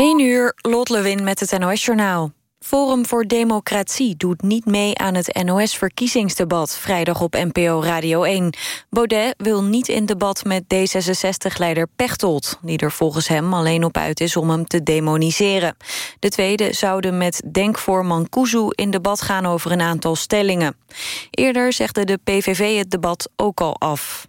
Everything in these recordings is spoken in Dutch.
1 uur, Lot Lewin met het NOS-journaal. Forum voor Democratie doet niet mee aan het NOS-verkiezingsdebat... vrijdag op NPO Radio 1. Baudet wil niet in debat met D66-leider Pechtold... die er volgens hem alleen op uit is om hem te demoniseren. De tweede zouden met denkvoorman Kuzu in debat gaan over een aantal stellingen. Eerder zegde de PVV het debat ook al af.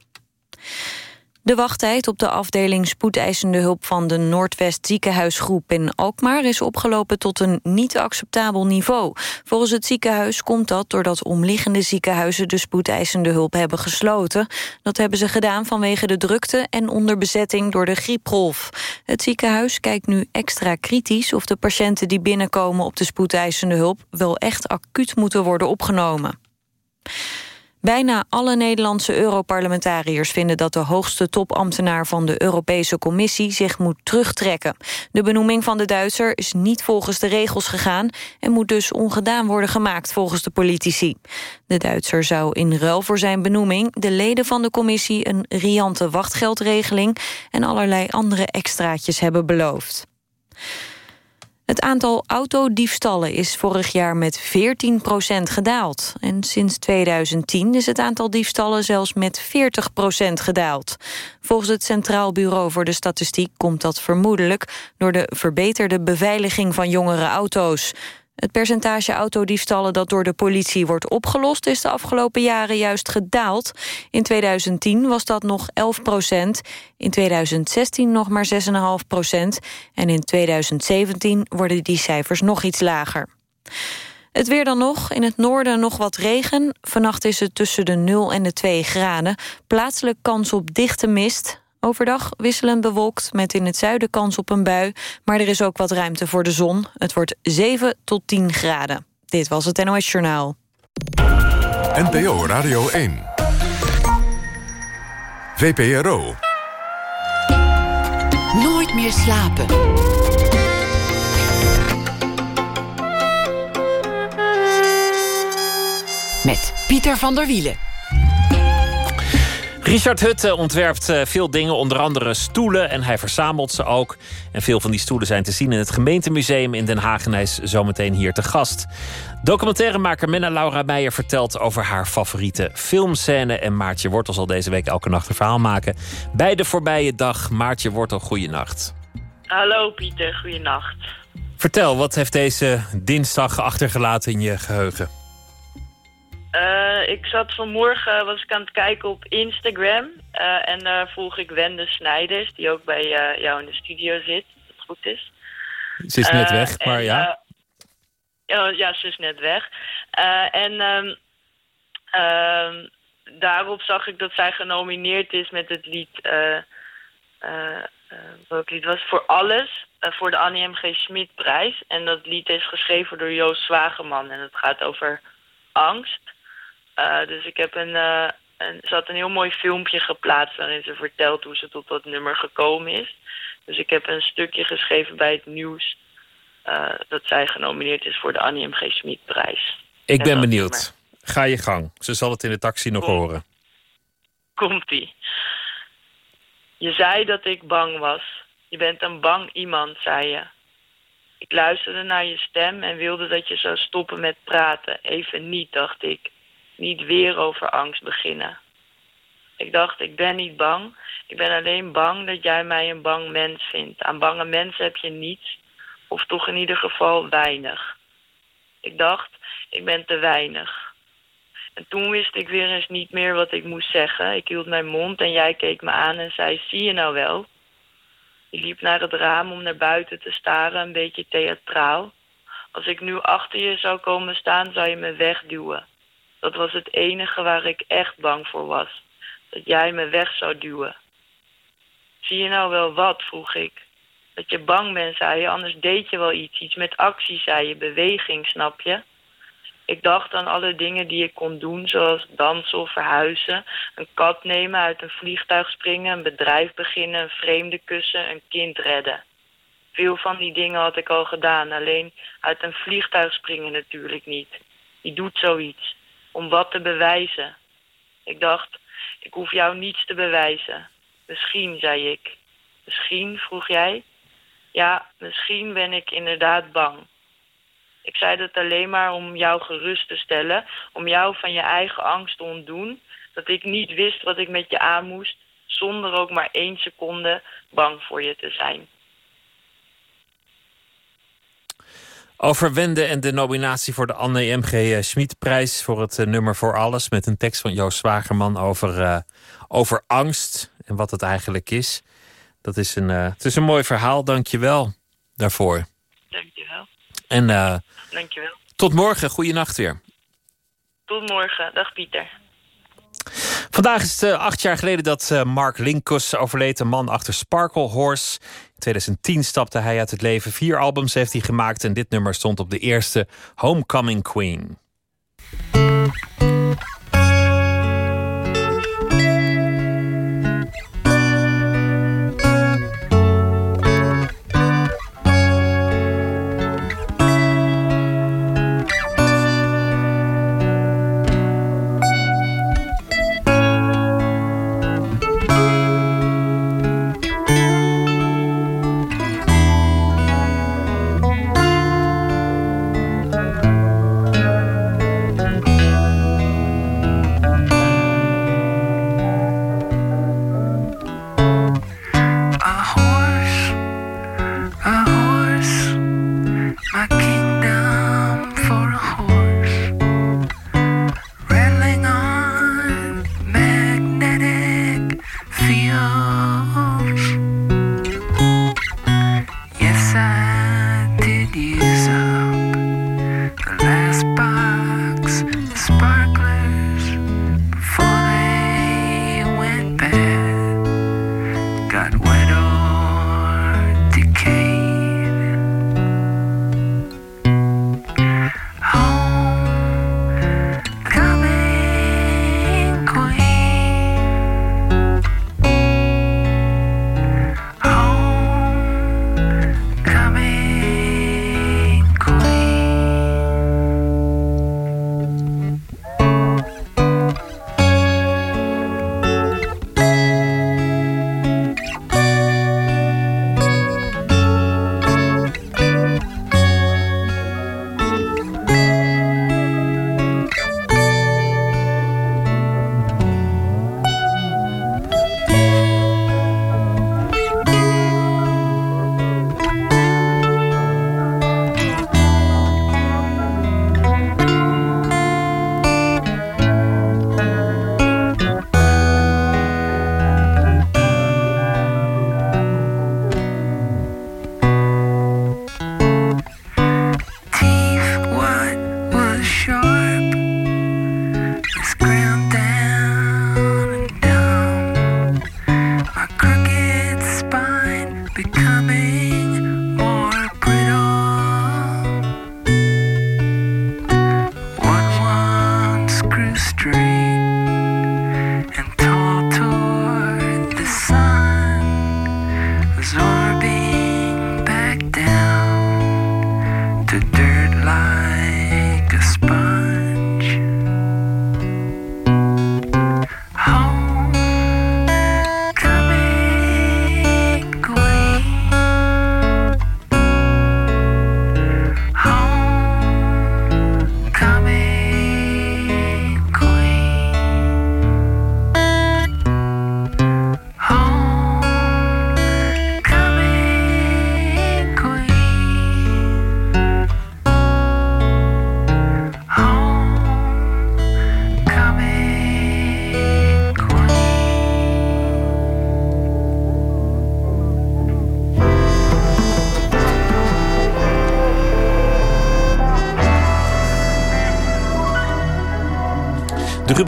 De wachttijd op de afdeling spoedeisende hulp van de Noordwest ziekenhuisgroep in Alkmaar is opgelopen tot een niet acceptabel niveau. Volgens het ziekenhuis komt dat doordat omliggende ziekenhuizen de spoedeisende hulp hebben gesloten. Dat hebben ze gedaan vanwege de drukte en onderbezetting door de griepgolf. Het ziekenhuis kijkt nu extra kritisch of de patiënten die binnenkomen op de spoedeisende hulp wel echt acuut moeten worden opgenomen. Bijna alle Nederlandse Europarlementariërs vinden dat de hoogste topambtenaar van de Europese Commissie zich moet terugtrekken. De benoeming van de Duitser is niet volgens de regels gegaan en moet dus ongedaan worden gemaakt volgens de politici. De Duitser zou in ruil voor zijn benoeming de leden van de commissie een riante wachtgeldregeling en allerlei andere extraatjes hebben beloofd. Het aantal autodiefstallen is vorig jaar met 14% gedaald. En sinds 2010 is het aantal diefstallen zelfs met 40% gedaald. Volgens het Centraal Bureau voor de Statistiek komt dat vermoedelijk... door de verbeterde beveiliging van jongere auto's. Het percentage autodiefstallen dat door de politie wordt opgelost... is de afgelopen jaren juist gedaald. In 2010 was dat nog 11 procent, in 2016 nog maar 6,5 procent... en in 2017 worden die cijfers nog iets lager. Het weer dan nog. In het noorden nog wat regen. Vannacht is het tussen de 0 en de 2 graden. Plaatselijk kans op dichte mist. Overdag wisselend bewolkt met in het zuiden kans op een bui. Maar er is ook wat ruimte voor de zon. Het wordt 7 tot 10 graden. Dit was het NOS Journaal. NPO Radio 1. VPRO. Nooit meer slapen. Met Pieter van der Wielen. Richard Hutte ontwerpt eh, veel dingen, onder andere stoelen. En hij verzamelt ze ook. En veel van die stoelen zijn te zien in het gemeentemuseum in Den Haag. En hij is zometeen hier te gast. Documentairemaker Menna Laura Meijer vertelt over haar favoriete filmscène. En Maartje Wortel zal deze week elke nacht een verhaal maken. Bij de voorbije dag, Maartje Wortel, goeienacht. Hallo Pieter, goeienacht. Vertel, wat heeft deze dinsdag achtergelaten in je geheugen? Uh, ik zat vanmorgen, was ik aan het kijken op Instagram. Uh, en daar volg ik Wende Snijders, die ook bij jou in de studio zit, als het goed is. Ze is net weg, maar ja. ja, ze is net weg. en um, daarop zag ik dat zij genomineerd is met het lied... welk lied was Voor Alles, voor de Annie M. G. Schmid prijs. En dat lied is geschreven door Joost Zwageman. En het gaat over angst. Uh, dus ik heb een, uh, een, ze had een heel mooi filmpje geplaatst waarin ze vertelt hoe ze tot dat nummer gekomen is. Dus ik heb een stukje geschreven bij het nieuws uh, dat zij genomineerd is voor de Annie M. G. Schmid prijs. Ik ben benieuwd. Ga je gang. Ze zal het in de taxi nog horen. Komt-ie. Je zei dat ik bang was. Je bent een bang iemand, zei je. Ik luisterde naar je stem en wilde dat je zou stoppen met praten. Even niet, dacht ik niet weer over angst beginnen. Ik dacht, ik ben niet bang. Ik ben alleen bang dat jij mij een bang mens vindt. Aan bange mensen heb je niets, of toch in ieder geval weinig. Ik dacht, ik ben te weinig. En toen wist ik weer eens niet meer wat ik moest zeggen. Ik hield mijn mond en jij keek me aan en zei, zie je nou wel? Je liep naar het raam om naar buiten te staren, een beetje theatraal. Als ik nu achter je zou komen staan, zou je me wegduwen. Dat was het enige waar ik echt bang voor was. Dat jij me weg zou duwen. Zie je nou wel wat, vroeg ik. Dat je bang bent, zei je, anders deed je wel iets. Iets met actie, zei je, beweging, snap je? Ik dacht aan alle dingen die ik kon doen, zoals dansen of verhuizen... een kat nemen, uit een vliegtuig springen, een bedrijf beginnen... een vreemde kussen, een kind redden. Veel van die dingen had ik al gedaan, alleen uit een vliegtuig springen natuurlijk niet. Die doet zoiets om wat te bewijzen. Ik dacht, ik hoef jou niets te bewijzen. Misschien, zei ik. Misschien, vroeg jij. Ja, misschien ben ik inderdaad bang. Ik zei dat alleen maar om jou gerust te stellen, om jou van je eigen angst te ontdoen. Dat ik niet wist wat ik met je aan moest, zonder ook maar één seconde bang voor je te zijn. Over Wende en de nominatie voor de Anne M.G. Eh, Schmidprijs voor het eh, nummer Voor Alles. Met een tekst van Joost Zwagerman over, uh, over angst en wat het eigenlijk is. Dat is een, uh, het is een mooi verhaal, dank je wel daarvoor. Dank je wel. En uh, dank je wel. tot morgen, goede nacht weer. Tot morgen, dag Pieter. Vandaag is het acht jaar geleden dat Mark Linkus overleed, een man achter Sparkle Horse. In 2010 stapte hij uit het leven. Vier albums heeft hij gemaakt en dit nummer stond op de eerste Homecoming Queen.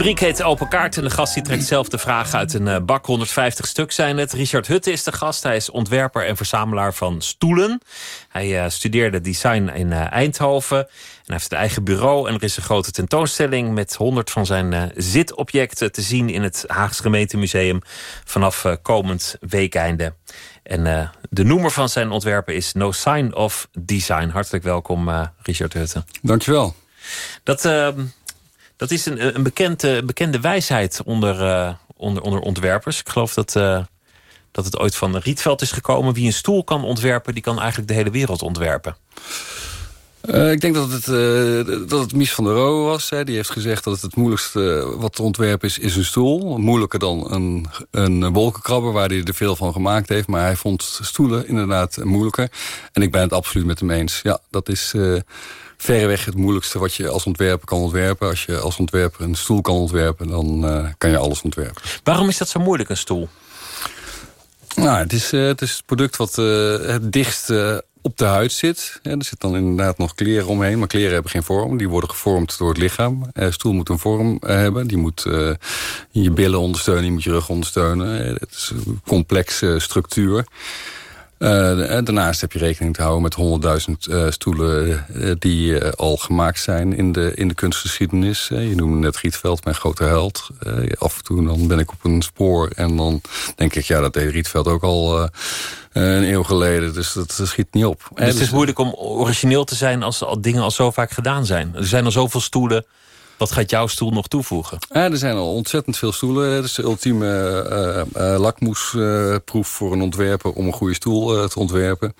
Rubriek heet Open Kaart. En de gast die trekt zelf de vragen uit een uh, bak. 150 stuk zijn het. Richard Hutte is de gast. Hij is ontwerper en verzamelaar van stoelen. Hij uh, studeerde design in uh, Eindhoven. En hij heeft een eigen bureau. En er is een grote tentoonstelling met 100 van zijn zitobjecten te zien in het Haagse Gemeentemuseum vanaf komend weekeinde. En de noemer van zijn ontwerpen is No Sign of Design. Hartelijk welkom, Richard Hutte. Dankjewel. Dat ehm, dat is een, een bekende, bekende wijsheid onder, uh, onder, onder ontwerpers. Ik geloof dat, uh, dat het ooit van Rietveld is gekomen. Wie een stoel kan ontwerpen, die kan eigenlijk de hele wereld ontwerpen. Uh, ik denk dat het, uh, dat het Mies van der Rohe was. Hè. Die heeft gezegd dat het het moeilijkste wat te ontwerpen is, is een stoel. Moeilijker dan een, een wolkenkrabber, waar hij er veel van gemaakt heeft. Maar hij vond stoelen inderdaad moeilijker. En ik ben het absoluut met hem eens. Ja, dat is verreweg het moeilijkste wat je als ontwerper kan ontwerpen. Als je als ontwerper een stoel kan ontwerpen, dan kan je alles ontwerpen. Waarom is dat zo moeilijk, een stoel? Nou, het is, het, is het product wat het dichtst op de huid zit. Ja, er zit dan inderdaad nog kleren omheen. Maar kleren hebben geen vorm. Die worden gevormd door het lichaam. Een stoel moet een vorm eh, hebben. Die moet uh, je billen ondersteunen. Die moet je rug ondersteunen. Het is een complexe structuur. Uh, daarnaast heb je rekening te houden met 100.000 uh, stoelen die al gemaakt zijn in de, in de kunstgeschiedenis. je noemde net Rietveld, mijn grote held. af en toe dan ben ik op een spoor en dan denk ik, ja, dat deed Rietveld ook al een eeuw geleden. Dus dat, schiet niet op. Dus het is dus- moeilijk om origineel te zijn als al dingen al zo vaak gedaan zijn. Er zijn al zoveel stoelen wat gaat jouw stoel nog toevoegen? Er zijn al ontzettend veel stoelen. Het is de ultieme uh, uh, lakmoesproef voor een ontwerper... om een goede stoel te ontwerpen.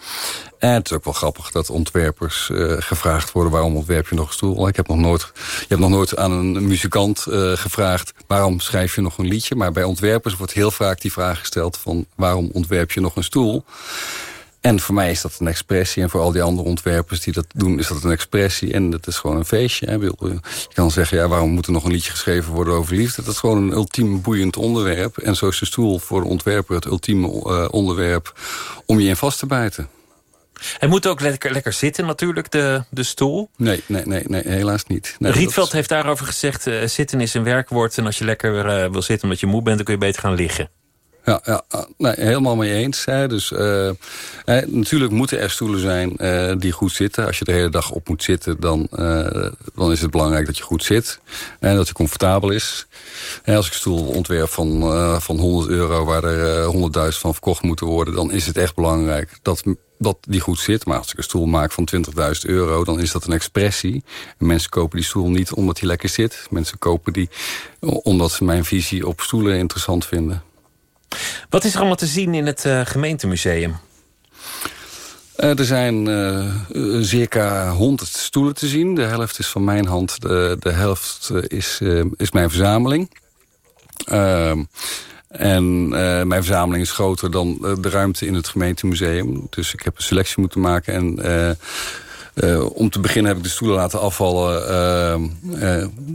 En het is ook wel grappig dat ontwerpers gevraagd worden... waarom ontwerp je nog een stoel? Ik heb nog nooit, je hebt nog nooit aan een muzikant gevraagd... waarom schrijf je nog een liedje? Maar bij ontwerpers wordt heel vaak die vraag gesteld... van waarom ontwerp je nog een stoel? En voor mij is dat een expressie. En voor al die andere ontwerpers die dat doen, is dat een expressie. En het is gewoon een feestje. Hè. Je kan zeggen, ja, waarom moet er nog een liedje geschreven worden over liefde? Dat is gewoon een ultiem boeiend onderwerp. En zo is de stoel voor de ontwerper het ultieme uh, onderwerp om je in vast te bijten. Hij moet ook lekker, lekker zitten natuurlijk, de, de stoel. Nee, nee, nee, nee helaas niet. Nee, Rietveld heeft daarover gezegd... Uh, zitten is een werkwoord en als je lekker uh, wil zitten omdat je moe bent... dan kun je beter gaan liggen ja, ja nee, helemaal mee eens. Hè. Dus, uh, natuurlijk moeten er stoelen zijn uh, die goed zitten. Als je de hele dag op moet zitten, dan, uh, dan is het belangrijk dat je goed zit. En dat het comfortabel is. En als ik een stoel ontwerp van, van 100 euro... waar er 100.000 van verkocht moeten worden... dan is het echt belangrijk dat, dat die goed zit. Maar als ik een stoel maak van 20.000 euro, dan is dat een expressie. En mensen kopen die stoel niet omdat die lekker zit. Mensen kopen die omdat ze mijn visie op stoelen interessant vinden. Wat is er allemaal te zien in het uh, gemeentemuseum? Uh, er zijn uh, circa 100 stoelen te zien. De helft is van mijn hand, de, de helft is, is mijn verzameling. Ehm, en mijn verzameling is groter dan de ruimte in het gemeentemuseum. Dus ik heb een selectie moeten maken. En om te beginnen heb ik de stoelen laten afvallen ehm,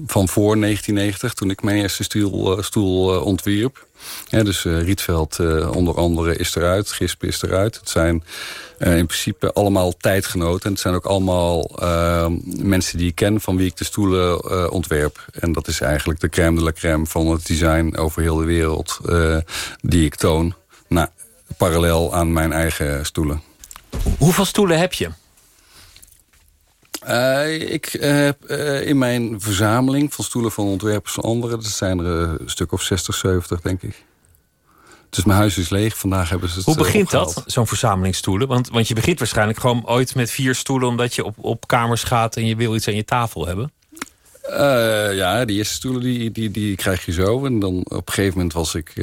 van voor 1990... toen ik mijn eerste stoel, stoel ontwierp. Dus Rietveld onder andere is eruit, Gisp is eruit. Het zijn in principe allemaal tijdgenoten. En het zijn ook allemaal ehm, mensen die ik ken van wie ik de stoelen ontwerp. En dat is eigenlijk de crème de la crème van het design over heel de wereld die ik toon. Nou, parallel aan mijn eigen stoelen. Hoeveel stoelen heb je? Uh, ik heb uh, in mijn verzameling van stoelen van ontwerpers van anderen... dat zijn er een stuk of 60, 70, denk ik. Dus mijn huis is leeg. Vandaag hebben ze het Hoe begint dat, zo'n verzameling stoelen? Want, want je begint waarschijnlijk gewoon ooit met vier stoelen... omdat je op, op kamers gaat en je wil iets aan je tafel hebben. Uh, ja, die eerste stoelen die, die, die krijg je zo. En dan op een gegeven moment was ik...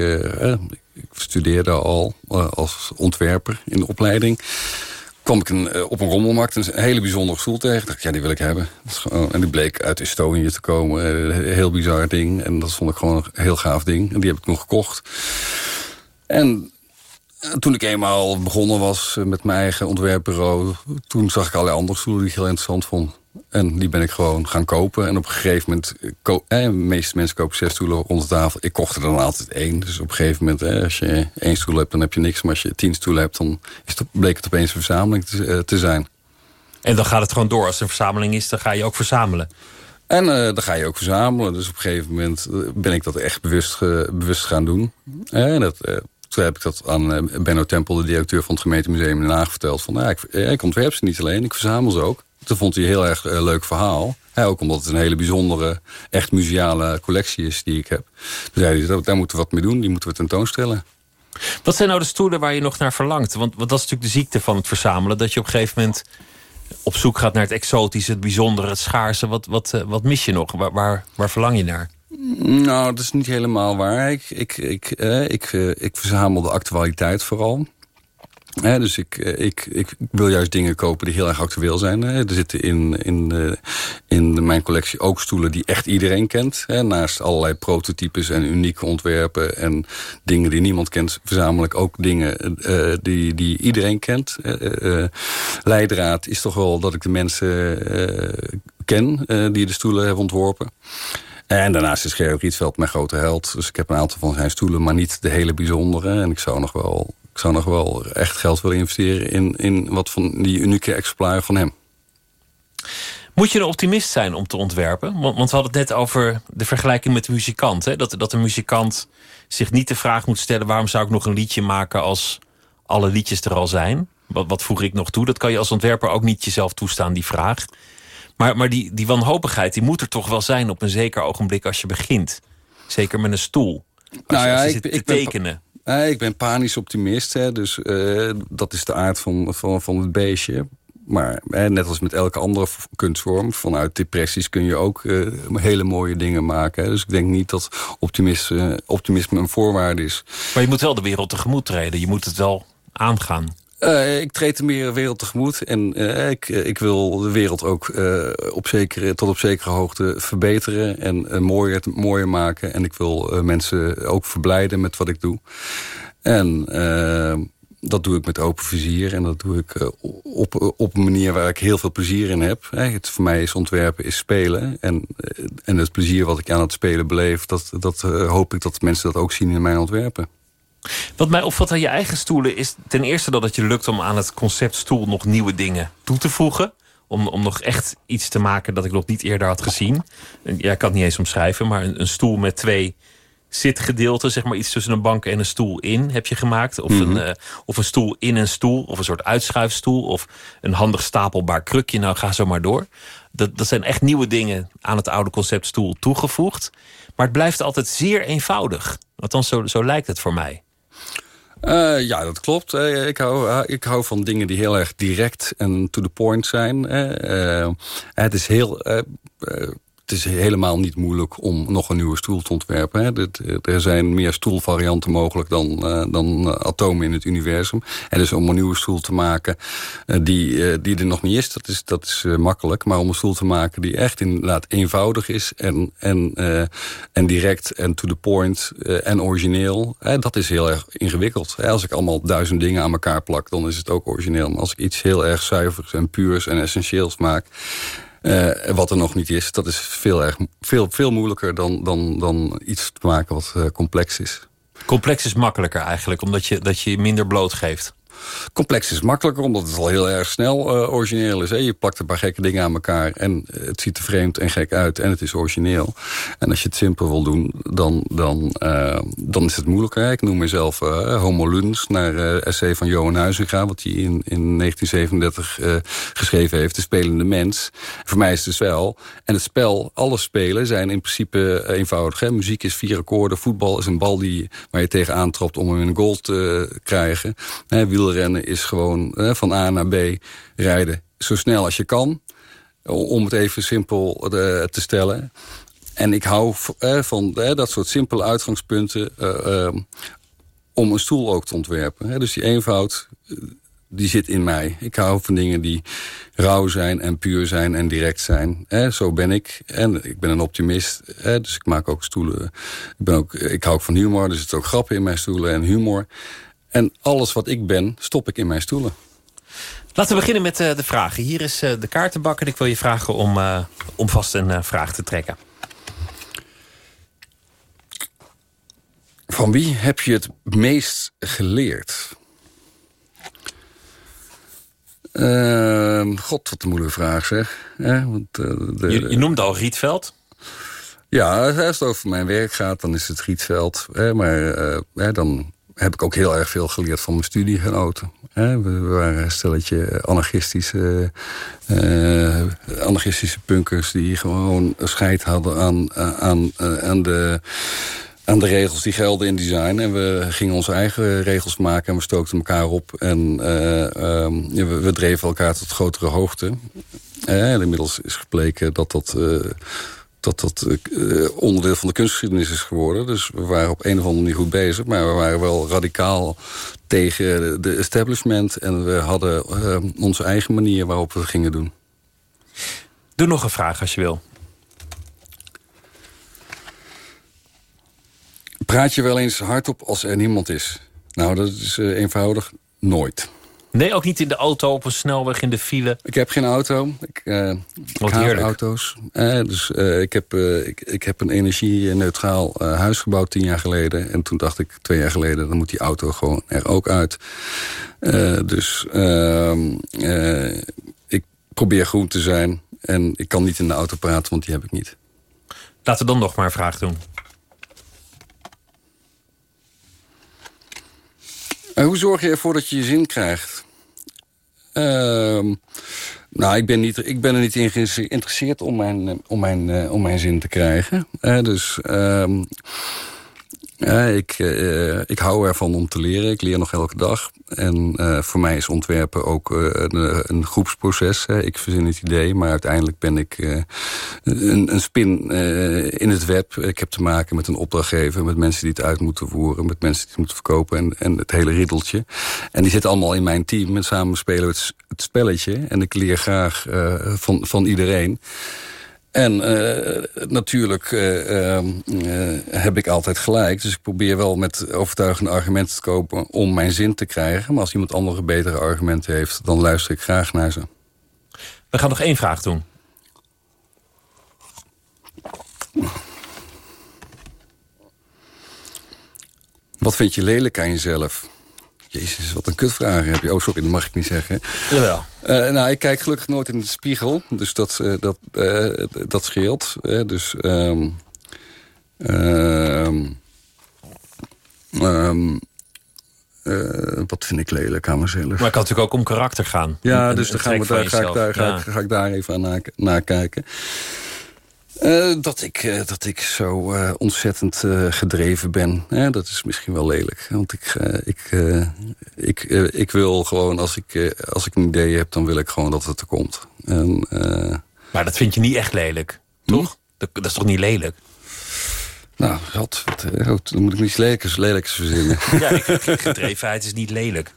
ik studeerde al als ontwerper in de opleiding kwam ik een, eh, op een rommelmarkt een hele bijzondere stoel tegen. dacht ja, die wil ik hebben. en die bleek uit Estonië te komen. Eh, heel bizar ding. En dat vond ik gewoon een heel gaaf ding. En die heb ik nog gekocht. En eh, toen ik eenmaal begonnen was met mijn eigen ontwerpbureau... toen zag ik allerlei andere stoelen die ik heel interessant vond. En die ben ik gewoon gaan kopen. En op een gegeven moment... Eh, de meeste mensen kopen zes stoelen rond de tafel. Ik kocht er dan altijd één. Dus op een gegeven moment, eh, als je één stoel hebt, dan heb je niks. Maar als je tien stoelen hebt, dan is het, bleek het opeens een verzameling te, uh, te zijn. En dan gaat het gewoon door. Als het een verzameling is, dan ga je ook verzamelen. En uh, dan ga je ook verzamelen. Dus op een gegeven moment ben ik dat echt bewust, bewust gaan doen. En dat, toen heb ik dat aan Benno Tempel, de directeur van het gemeentemuseum in Den Haag, verteld. Van, nou, ik, ik ontwerp ze niet alleen, ik verzamel ze ook. Dat vond hij een heel erg uh, leuk verhaal. ook omdat het een hele bijzondere, echt museale collectie is die ik heb. Toen zei hij, daar moeten we wat mee doen, die moeten we tentoonstellen. Wat zijn nou de stoelen waar je nog naar verlangt? Want, want dat is natuurlijk de ziekte van het verzamelen. Dat je op een gegeven moment op zoek gaat naar het exotische, het bijzondere, het schaarse. Wat, wat, uh, wat mis je nog? Waar, waar, waar verlang je naar? Nou, dat is niet helemaal waar. Ik, ik, ik, eh, ik, eh, ik verzamel de actualiteit vooral. Dus ik, eh, ik, ik wil juist dingen kopen die heel erg actueel zijn. Er zitten in, in, de, in mijn collectie ook stoelen die echt iedereen kent. Naast allerlei prototypes en unieke ontwerpen en dingen die niemand kent... verzamel ik ook dingen die, die iedereen kent. Leidraad is toch wel dat ik de mensen ken die de stoelen hebben ontworpen. En daarnaast is Gerrit Rietveld mijn grote held. Dus ik heb een aantal van zijn stoelen, maar niet de hele bijzondere. En ik zou nog wel, ik zou nog wel echt geld willen investeren... in, in wat van die unieke exemplaren van hem. Moet je een optimist zijn om te ontwerpen? Want, we hadden het net over de vergelijking met de muzikant. Hè? Dat, dat een muzikant zich niet de vraag moet stellen... waarom zou ik nog een liedje maken als alle liedjes er al zijn? Wat, wat voeg ik nog toe? Dat kan je als ontwerper ook niet jezelf toestaan, die vraag. Maar, maar die, die wanhopigheid die moet er toch wel zijn op een zeker ogenblik als je begint. Zeker met een stoel. Als nou ja, ik, ik tekenen. Ben, ik ben panisch optimist, hè, dus uh, dat is de aard van, van, van het beestje. Maar hè, net als met elke andere kunstvorm, vanuit depressies kun je ook uh, hele mooie dingen maken. Hè. Dus ik denk niet dat optimisme, optimisme een voorwaarde is. Maar je moet wel de wereld tegemoet treden. Je moet het wel aangaan. Uh, ik treed meer wereld tegemoet. En uh, ik, ik wil de wereld ook op zekere, tot op zekere hoogte verbeteren. En mooier, mooier maken. En ik wil mensen ook verblijden met wat ik doe. En dat doe ik met open vizier. En dat doe ik op, op een manier waar ik heel veel plezier in heb. Het, voor mij is ontwerpen is spelen. En, en het plezier wat ik aan het spelen beleef... dat, dat hoop ik dat mensen dat ook zien in mijn ontwerpen. Wat mij opvalt aan je eigen stoelen is ten eerste dat het je lukt om aan het concept stoel nog nieuwe dingen toe te voegen. Om, om nog echt iets te maken dat ik nog niet eerder had gezien. Ja, ik kan het niet eens omschrijven, maar een, een stoel met twee zitgedeelten, zeg maar iets tussen een bank en een stoel in, heb je gemaakt. Of, een, uh, of een stoel in een stoel, of een soort uitschuifstoel, of een handig stapelbaar krukje. Nou, ga zo maar door. Dat, dat zijn echt nieuwe dingen aan het oude concept stoel toegevoegd. Maar het blijft altijd zeer eenvoudig. Althans, zo, zo lijkt het voor mij. Uh, ja, dat klopt. Uh, ik, hou, uh, ik hou van dingen die heel erg direct en to the point zijn. het is heel het is helemaal niet moeilijk om nog een nieuwe stoel te ontwerpen. Hè. Er zijn meer stoelvarianten mogelijk dan, uh, dan atomen in het universum. En dus om een nieuwe stoel te maken die, die er nog niet is, dat is, dat is makkelijk. Maar om een stoel te maken die echt inderdaad eenvoudig is... en, en, en direct en to the point en origineel, dat is heel erg ingewikkeld. Als ik allemaal duizend dingen aan elkaar plak, dan is het ook origineel. Maar als ik iets heel erg zuivers en puurs en essentieels maak... Uh, wat er nog niet is, dat is veel, erg, veel, veel moeilijker dan, dan, dan iets te maken wat uh, complex is. Complex is makkelijker eigenlijk, omdat je, dat je minder blootgeeft. Complex is makkelijker, omdat het al heel erg snel uh, origineel is. Hè? Je plakt een paar gekke dingen aan elkaar en het ziet er vreemd en gek uit en het is origineel. En als je het simpel wil doen, dan, dan, uh, dan is het moeilijker. Ik noem mezelf uh, Homo Ludens, naar essay van Johan Huizinga... wat hij in, in 1937 geschreven heeft, De Spelende Mens. Voor mij is het dus wel. En het spel, alle spelen zijn in principe eenvoudig. Hè? Muziek is vier akkoorden, voetbal is een bal die, waar je tegenaan trapt om hem in een goal te krijgen. Hè, wielrennen is gewoon van A naar B rijden zo snel als je kan. Om het even simpel eh, te stellen. En ik hou van dat soort simpele uitgangspunten... Eh, ehm, om een stoel ook te ontwerpen. Dus die eenvoud, eh, die zit in mij. Ik hou van dingen die rauw zijn en puur zijn en direct zijn. Zo ben ik. En ik ben een optimist. Dus ik maak ook stoelen. Ik, hou ook van humor. Er zitten ook grappen in mijn stoelen en humor. En alles wat ik ben, stop ik in mijn stoelen. Laten we beginnen met uh, de vragen. Hier is uh, de kaartenbak en ik wil je vragen om, uh, om vast een vraag te trekken. Van wie heb je het meest geleerd? Ehm, God, wat een moeilijke vraag zeg. Want, de, je, je noemde al Rietveld. Ja, als het over mijn werk gaat, dan is het Rietveld. Maar dan heb ik ook heel erg veel geleerd van mijn studiegenoten. We waren een stelletje anarchistische, uh, anarchistische punkers... die gewoon scheid hadden aan, aan, aan, de, aan de regels die gelden in design. En we gingen onze eigen regels maken en we stookten elkaar op. En um, we, we, dreven elkaar tot grotere hoogte. Inmiddels is gebleken dat dat dat dat onderdeel van de kunstgeschiedenis is geworden. Dus we waren op een of andere manier goed bezig. Maar we waren wel radicaal tegen de establishment. En we hadden onze eigen manier waarop we gingen doen. Doe nog een vraag als je wil. Praat je wel eens hardop als er niemand is? Nou, dat is eenvoudig nooit. Nee, ook niet in de auto, op een snelweg, in de file? Ik heb geen auto. Ik, uh, ik auto's. Uh, dus uh, ik, heb, ik, ik heb een energie-neutraal huis gebouwd tien jaar geleden. En toen dacht ik twee jaar geleden, dan moet die auto gewoon er ook uit. dus ehm, ik probeer groen te zijn. En ik kan niet in de auto praten, want die heb ik niet. Laten we dan nog maar een vraag doen. hoe zorg je ervoor dat je je zin krijgt? Ehm, nou, ik ben, niet, ik ben er niet in geïnteresseerd om mijn, om mijn, uh, om mijn zin te krijgen. Uh, dus um, ik, uh, ik hou ervan om te leren. Ik leer nog elke dag. En uh, voor mij is ontwerpen ook uh, een, een, groepsproces. Ik verzin het idee, maar uiteindelijk ben ik een, een, spin in het web. Ik heb te maken met een opdrachtgever, met mensen die het uit moeten voeren... met mensen die het moeten verkopen en, en het hele riddeltje. En die zitten allemaal in mijn team. En samen spelen we het, het spelletje. En ik leer graag van, van iedereen. En uh, natuurlijk uh, uh, heb ik altijd gelijk. Dus ik probeer wel met overtuigende argumenten te kopen om mijn zin te krijgen. Maar als iemand andere betere argumenten heeft, dan luister ik graag naar ze. We gaan nog één vraag doen. Wat vind je lelijk aan jezelf? Jezus, wat een kutvraag heb je. Oh, sorry, dat mag ik niet zeggen. Jawel. Uh, nou, ik kijk gelukkig nooit in de spiegel. Dus dat, uh, dat, uh, dat scheelt. dus... Um, um, um, wat vind ik lelijk aan mezelf? Maar het kan natuurlijk ook om karakter gaan. Ja, dus dan gaan we daar, ga, ik daar, ga, ik daar even aan naar kijken. Uh, dat, ik, uh, dat ik zo uh, ontzettend gedreven ben. dat is misschien wel lelijk. Want ik, ik, ik, ik wil gewoon, als ik, als ik een idee heb... dan wil ik gewoon dat het er komt. En, maar dat vind je niet echt lelijk, toch? Hm? Dat, dat, is toch niet lelijk? Nou, god, wat, dan moet ik niet lelijks, lelijks verzinnen. ja, gedrevenheid is niet lelijk.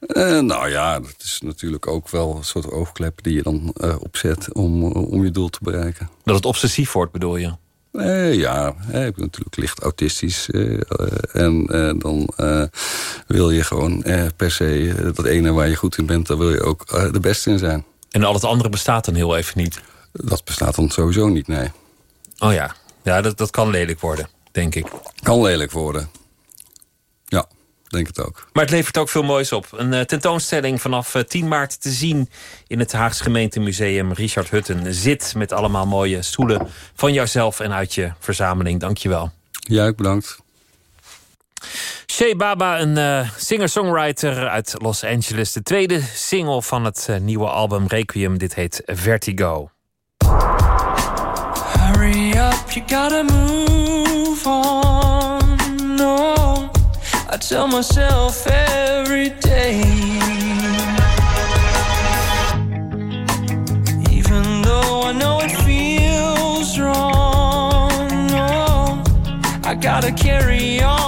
Uh, nou ja, dat is natuurlijk ook wel een soort oogklep die je dan uh, opzet om, om je doel te bereiken. Dat het obsessief wordt, bedoel je? Uh, ja, ik ben natuurlijk licht autistisch. en dan wil je gewoon per se dat ene waar je goed in bent, daar wil je ook de beste in zijn. En al het andere bestaat dan heel even niet? Dat bestaat dan sowieso niet, nee. Oh ja, ja dat, dat kan lelijk worden, denk ik. Kan lelijk worden, denk het ook. Maar het levert ook veel moois op. Een uh, tentoonstelling vanaf uh, eh, 10 maart te zien... in het Haagse gemeentemuseum Richard Hutten. Zit met allemaal mooie stoelen van jouzelf en uit je verzameling. Dank je wel. Ja, bedankt. Shea Baba, een uh, singer-songwriter uit Los Angeles. De tweede single van het nieuwe album Requiem. Dit heet Vertigo. Hurry up, you gotta move I tell myself every day. Even though I know it feels wrong, no, I gotta carry on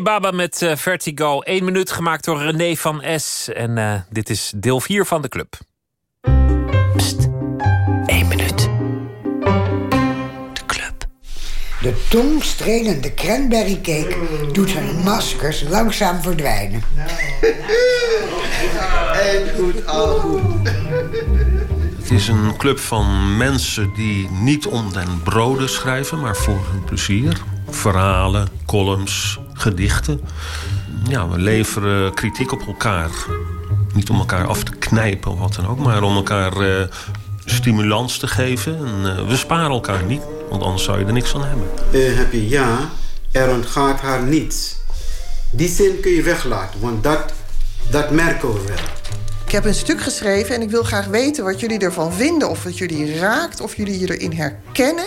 Baba met eh, Vertigo. 1 minuut gemaakt door René van S. En eh, dit is deel 4 van de club. Eén minuut. De tongstrelende cranberry cake doet zijn maskers langzaam verdwijnen. En goed, al goed. Het is een club van mensen die niet om den broden schrijven, maar voor hun plezier. Verhalen, columns, gedichten. Ja, we leveren kritiek op elkaar. Niet om elkaar af te knijpen of wat dan ook, maar om elkaar eh, stimulans te geven. En, eh, we sparen elkaar niet, want anders zou je er niks aan hebben. Eh, heb je ja, er ontgaat haar niets. Die zin kun je weglaten, want dat, dat merken we wel. Ik heb een stuk geschreven en ik wil graag weten wat jullie ervan vinden. Of het jullie raakt, of jullie je erin herkennen.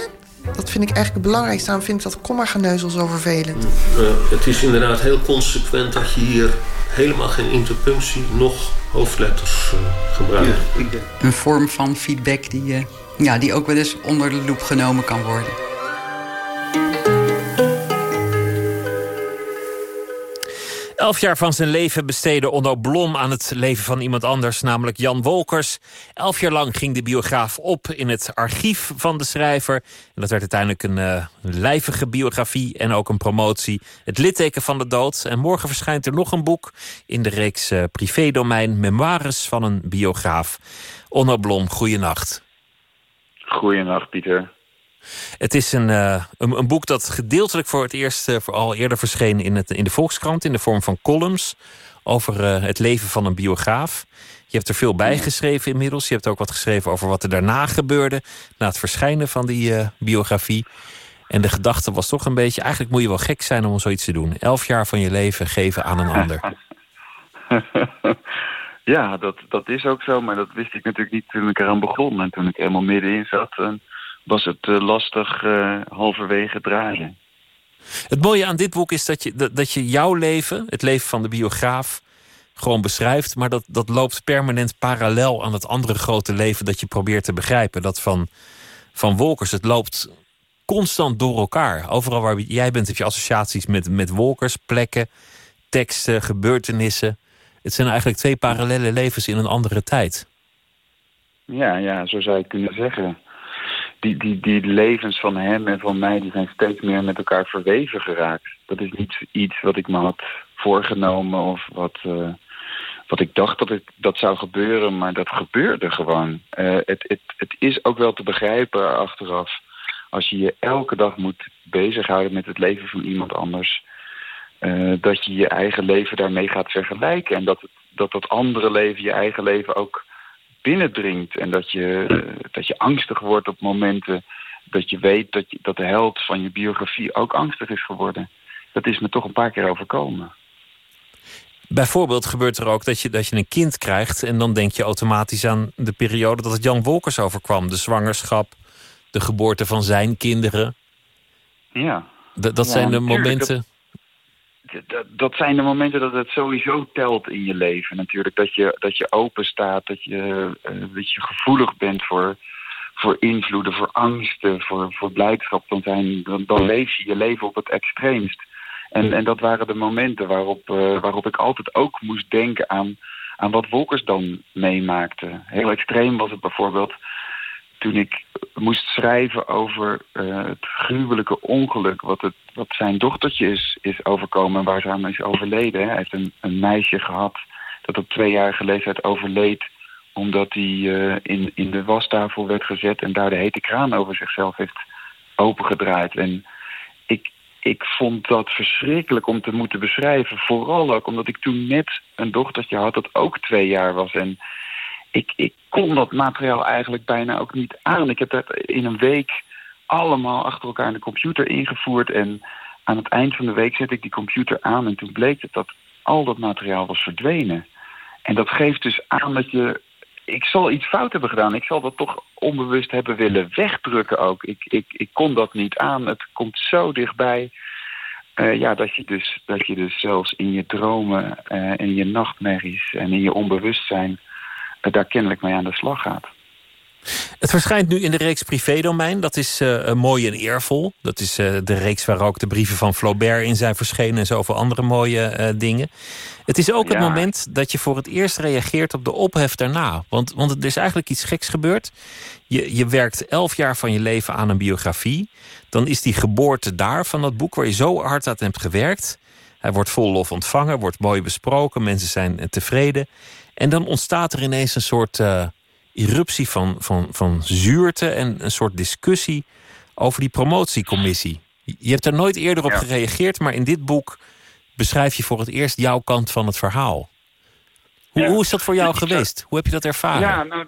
Dat vind ik eigenlijk het belangrijkste. Daarom vind ik dat komma-geneuzel zo vervelend. Eh, het is inderdaad heel consequent dat je hier helemaal geen interpunctie nog hoofdletters eh, gebruikt. Een vorm van feedback die, eh, ja, die ook wel eens onder de loep genomen kan worden. Elf jaar van zijn leven besteedde Onno Blom aan het leven van iemand anders, namelijk Jan Wolkers. Elf jaar lang ging de biograaf op in het archief van de schrijver. En dat werd uiteindelijk een uh, lijvige biografie en ook een promotie. Het litteken van de dood. En morgen verschijnt er nog een boek in de reeks uh, privédomein Memoires van een biograaf. Onno Blom, goeienacht. Goeienacht, Pieter. Het is een, uh, een, een, boek dat gedeeltelijk voor het eerst uh, vooral eerder verscheen in, het, in de Volkskrant in de vorm van columns over uh, het leven van een biograaf. Je hebt er veel bij geschreven inmiddels. Je hebt ook wat geschreven over wat er daarna gebeurde na het verschijnen van die biografie. En de gedachte was toch een beetje: eigenlijk moet je wel gek zijn om zoiets te doen. Elf jaar van je leven geven aan een ander. ja, dat, dat is ook zo, maar dat wist ik natuurlijk niet toen ik eraan begon. En toen ik helemaal middenin zat was het uh, lastig uh, halverwege draaien. Het mooie aan dit boek is dat je, dat, dat je jouw leven, het leven van de biograaf, gewoon beschrijft. Maar dat, dat loopt permanent parallel aan het andere grote leven dat je probeert te begrijpen. Dat van, van Wolkers. Het loopt constant door elkaar. Overal waar jij bent heb je associaties met, met Wolkers, plekken, teksten, gebeurtenissen. Het zijn eigenlijk twee parallele levens in een andere tijd. Ja, ja, zo zou je het kunnen zeggen die, die, die levens van hem en van mij die zijn steeds meer met elkaar verweven geraakt. Dat is niet iets wat ik me had voorgenomen of wat, uh, wat ik dacht dat, het, dat zou gebeuren, maar dat gebeurde gewoon. Uh, het, het, het is ook wel te begrijpen achteraf als je je elke dag moet bezighouden met het leven van iemand anders. Uh, dat je je eigen leven daarmee gaat vergelijken. En dat, dat dat andere leven je eigen leven ook binnendringt. En dat je, uh, dat je angstig wordt op momenten dat je weet dat, je, dat de held van je biografie ook angstig is geworden. Dat is me toch een paar keer overkomen. Bijvoorbeeld gebeurt er ook dat je, dat je een kind krijgt... en dan denk je automatisch aan de periode dat het Jan Wolkers overkwam. De zwangerschap, de geboorte van zijn kinderen. Ja. D dat ja, zijn de momenten... Dat, dat zijn de momenten dat het sowieso telt in je leven. Natuurlijk dat je, dat je open staat, dat je, eh, dat je gevoelig bent voor, voor invloeden, voor angsten, voor, voor blijdschap. Dan, zijn, dan, dan leef je je leven op het extreemst. En, en dat waren de momenten waarop, eh, waarop ik altijd ook moest denken aan, aan wat Wolkers dan meemaakte. Heel extreem was het bijvoorbeeld toen ik moest schrijven over eh, het gruwelijke ongeluk... Wat, het, wat zijn dochtertje is, is overkomen en waar ze aan is overleden. Hij heeft een, een meisje gehad dat op tweejarige leeftijd overleed... omdat hij eh, in, in de wastafel werd gezet... en daar de hete kraan over zichzelf heeft opengedraaid. En ik, ik vond dat verschrikkelijk om te moeten beschrijven. Vooral ook omdat ik toen net een dochtertje had dat ook twee jaar was... En ik, ik kon dat materiaal eigenlijk bijna ook niet aan. Ik heb dat in een week allemaal achter elkaar in de computer ingevoerd. En aan het eind van de week zette ik die computer aan. En toen bleek het dat al dat materiaal was verdwenen. En dat geeft dus aan dat je... Ik zal iets fout hebben gedaan. Ik zal dat toch onbewust hebben willen wegdrukken ook. Ik, ik, ik kon dat niet aan. Het komt zo dichtbij. Uh, ja, dat je, dus, dat je dus zelfs in je dromen, uh, in je nachtmerries en in je onbewustzijn daar kennelijk mee aan de slag gaat. Het verschijnt nu in de reeks Privédomein. Dat is uh, mooi en eervol. Dat is uh, de reeks waar ook de brieven van Flaubert in zijn verschenen... en zoveel andere mooie uh, dingen. Het is ook ja. het moment dat je voor het eerst reageert op de ophef daarna. Want, want er is eigenlijk iets geks gebeurd. Je, je werkt elf jaar van je leven aan een biografie. Dan is die geboorte daar van dat boek waar je zo hard aan hebt gewerkt. Hij wordt vol lof ontvangen, wordt mooi besproken. Mensen zijn tevreden. En dan ontstaat er ineens een soort uh, eruptie van, van, van zuurte en een soort discussie over die promotiecommissie. Je hebt er nooit eerder op ja. gereageerd, maar in dit boek beschrijf je voor het eerst jouw kant van het verhaal. Hoe, ja. hoe is dat voor jou geweest? Hoe heb je dat ervaren? Ja, nou,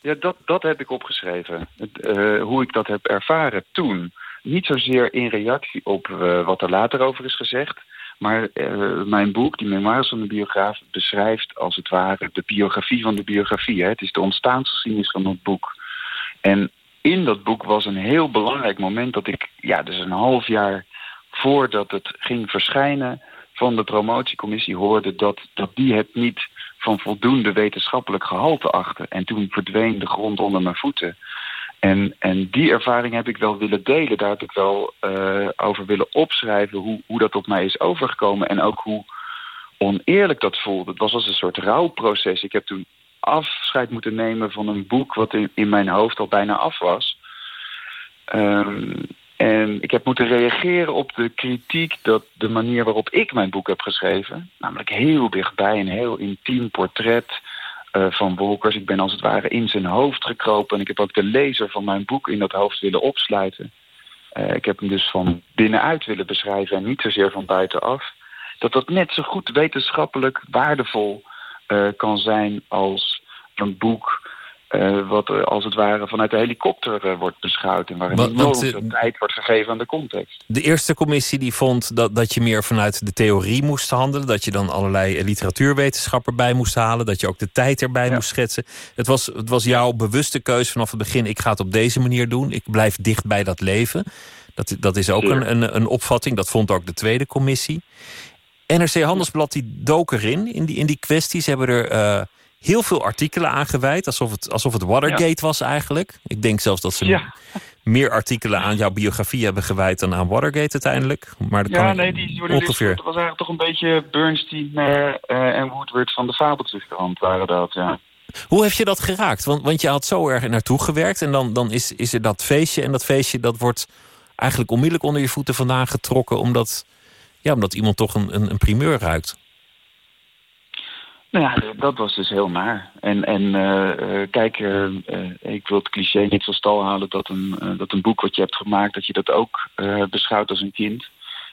ja dat, dat heb ik opgeschreven. Uh, hoe ik dat heb ervaren toen. Niet zozeer in reactie op uh, wat er later over is gezegd. Maar uh, mijn boek, die memoires van de biograaf, beschrijft als het ware de biografie van de biografie. Hè. Het is de ontstaansgeschiedenis van het boek. En in dat boek was een heel belangrijk moment dat ik, ja, dus een half jaar voordat het ging verschijnen, van de promotiecommissie hoorde dat, dat die het niet van voldoende wetenschappelijk gehalte achten. En toen verdween de grond onder mijn voeten. En, en die ervaring heb ik wel willen delen. Daar heb ik wel uh, over willen opschrijven hoe, hoe dat op mij is overgekomen. En ook hoe oneerlijk dat voelde. Het was als een soort rouwproces. Ik heb toen afscheid moeten nemen van een boek wat in, in mijn hoofd al bijna af was. Um, en ik heb moeten reageren op de kritiek dat de manier waarop ik mijn boek heb geschreven... namelijk heel dichtbij, een heel intiem portret uh, van Wolkers. Ik ben als het ware in zijn hoofd gekropen. En ik heb ook de lezer van mijn boek in dat hoofd willen opsluiten. Uh, ik heb hem dus van binnenuit willen beschrijven en niet zozeer van buitenaf. Dat dat net zo goed wetenschappelijk waardevol uh, kan zijn als een boek... Uh, wat uh, als het ware vanuit de helikopter uh, wordt beschouwd... en waarin enorm veel tijd wordt gegeven aan de context. De eerste commissie die vond dat, dat je meer vanuit de theorie moest handelen... dat je dan allerlei literatuurwetenschapper bij moest halen... dat je ook de tijd erbij ja. moest schetsen. Het was, het was jouw bewuste keuze vanaf het begin... ik ga het op deze manier doen, ik blijf dicht bij dat leven. Dat, dat is ook een, een, een opvatting, dat vond ook de tweede commissie. NRC Handelsblad die dook erin, in die, in die kwestie. Ze hebben er heel veel artikelen aangeweid. Alsof het, alsof het Watergate ja. was eigenlijk. Ik denk zelfs dat ze ja. meer artikelen aan jouw biografie hebben gewijd dan aan Watergate uiteindelijk. Maar dat ja, kan nee, die ongeveer... was eigenlijk toch een beetje Bernstein uh, uh, en Woodward van de Fabeltjeskrant waren dat, ja. Hoe heb je dat geraakt? Want, want je had zo erg naartoe gewerkt en dan, dan is, is er dat feestje. En dat feestje dat wordt eigenlijk onmiddellijk onder je voeten vandaan getrokken... omdat, ja, omdat iemand toch een, een, een primeur ruikt. Nou ja, dat was dus heel naar. En, en uh, kijk, uh, ik wil het cliché niet van stal halen dat een, dat een boek wat je hebt gemaakt, dat je dat ook beschouwt als een kind.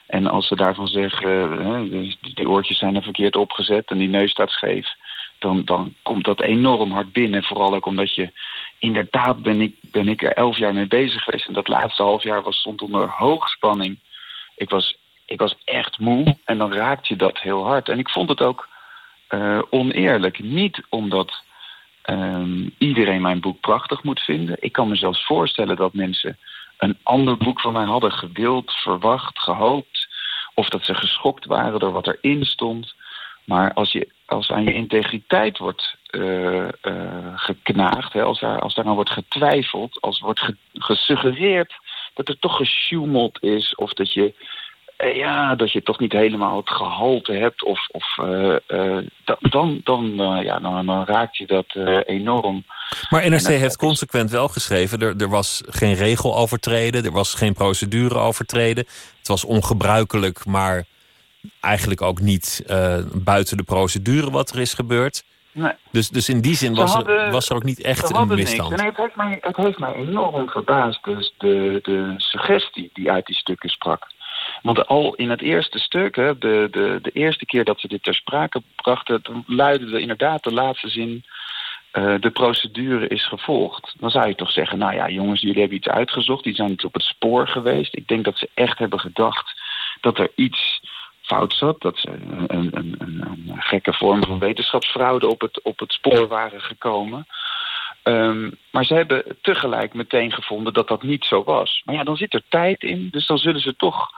En als ze daarvan zeggen, die oortjes zijn er verkeerd opgezet en die neus staat scheef, dan, dan komt dat enorm hard binnen. Vooral ook omdat je, inderdaad ben ik, ben ik er elf jaar mee bezig geweest. En dat laatste half jaar was, stond onder hoogspanning. Ik was, ik was echt moe en dan raakt je dat heel hard. En ik vond het ook uh, oneerlijk. Niet omdat um, iedereen mijn boek prachtig moet vinden. Ik kan me zelfs voorstellen dat mensen een ander boek van mij hadden gewild, verwacht, gehoopt. of dat ze geschokt waren door wat erin stond. Maar als, je, als aan je integriteit wordt eh, eh, geknaagd, hè, als, daar, als daar aan wordt getwijfeld, als wordt ge- gesuggereerd dat er toch gesjoemeld is, of dat je, eh, ja, dat je toch niet helemaal het gehalte hebt, of, of eh, eh, da- dan, dan, eh, ja, dan, dan raakt je dat eh, enorm. Maar NRC heeft consequent wel geschreven... Er, er was geen regel overtreden, er was geen procedure overtreden. Het was ongebruikelijk, maar eigenlijk ook niet eh, buiten de procedure wat er is gebeurd. Nee. Dus, dus in die zin was, er, was er ook niet echt een misstand. niks. Het heeft, mij, het heeft mij enorm verbaasd, dus de, de suggestie die uit die stukken sprak. Want al in het eerste stuk, hè, de, de, de eerste keer dat ze dit ter sprake brachten... luidde inderdaad de laatste zin... eh, de procedure is gevolgd. Dan zou je toch zeggen, nou ja, jongens, jullie hebben iets uitgezocht. Die zijn niet op het spoor geweest. Ik denk dat ze echt hebben gedacht dat er iets fout zat. Dat ze een, een, een, een, een gekke vorm van wetenschapsfraude op het, op het spoor waren gekomen. Ehm, maar ze hebben tegelijk meteen gevonden dat dat niet zo was. Maar ja, dan zit er tijd in, dus dan zullen ze toch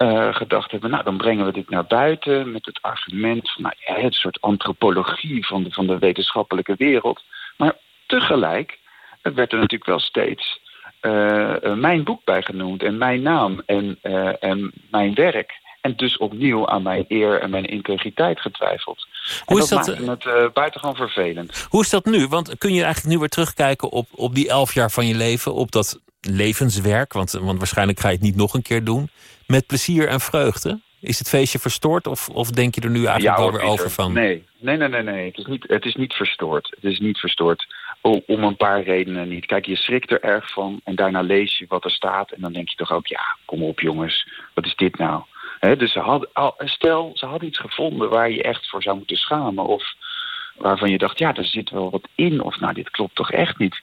eh, gedacht hebben... nou, dan brengen we dit naar buiten met het argument van... Nou, ja, het soort antropologie van de, van de wetenschappelijke wereld. Maar tegelijk werd er natuurlijk wel steeds eh, eh, mijn boek bij genoemd... en mijn naam en, en mijn werk... En dus opnieuw aan mijn eer en mijn integriteit getwijfeld. Hoe en is dat, het buitengewoon vervelend. Hoe is dat nu? Want kun je eigenlijk nu weer terugkijken op, op die elf jaar van je leven, op dat levenswerk? Want, want waarschijnlijk ga je het niet nog een keer doen. Met plezier en vreugde? Is het feestje verstoord of, of denk je er nu eigenlijk Ja, wel hoor, weer Pieter. over van? Nee, nee, nee, nee. nee. Het, is niet, het is niet verstoord. Het is niet verstoord. O- om een paar redenen niet. Kijk, je schrikt er erg van en daarna lees je wat er staat. En dan denk je toch ook, ja, kom op jongens, wat is dit nou? Dus ze al- stel, ze hadden iets gevonden waar je echt voor zou moeten schamen. Of waarvan je dacht, ja, er zit wel wat in. Of nou, dit klopt toch echt niet.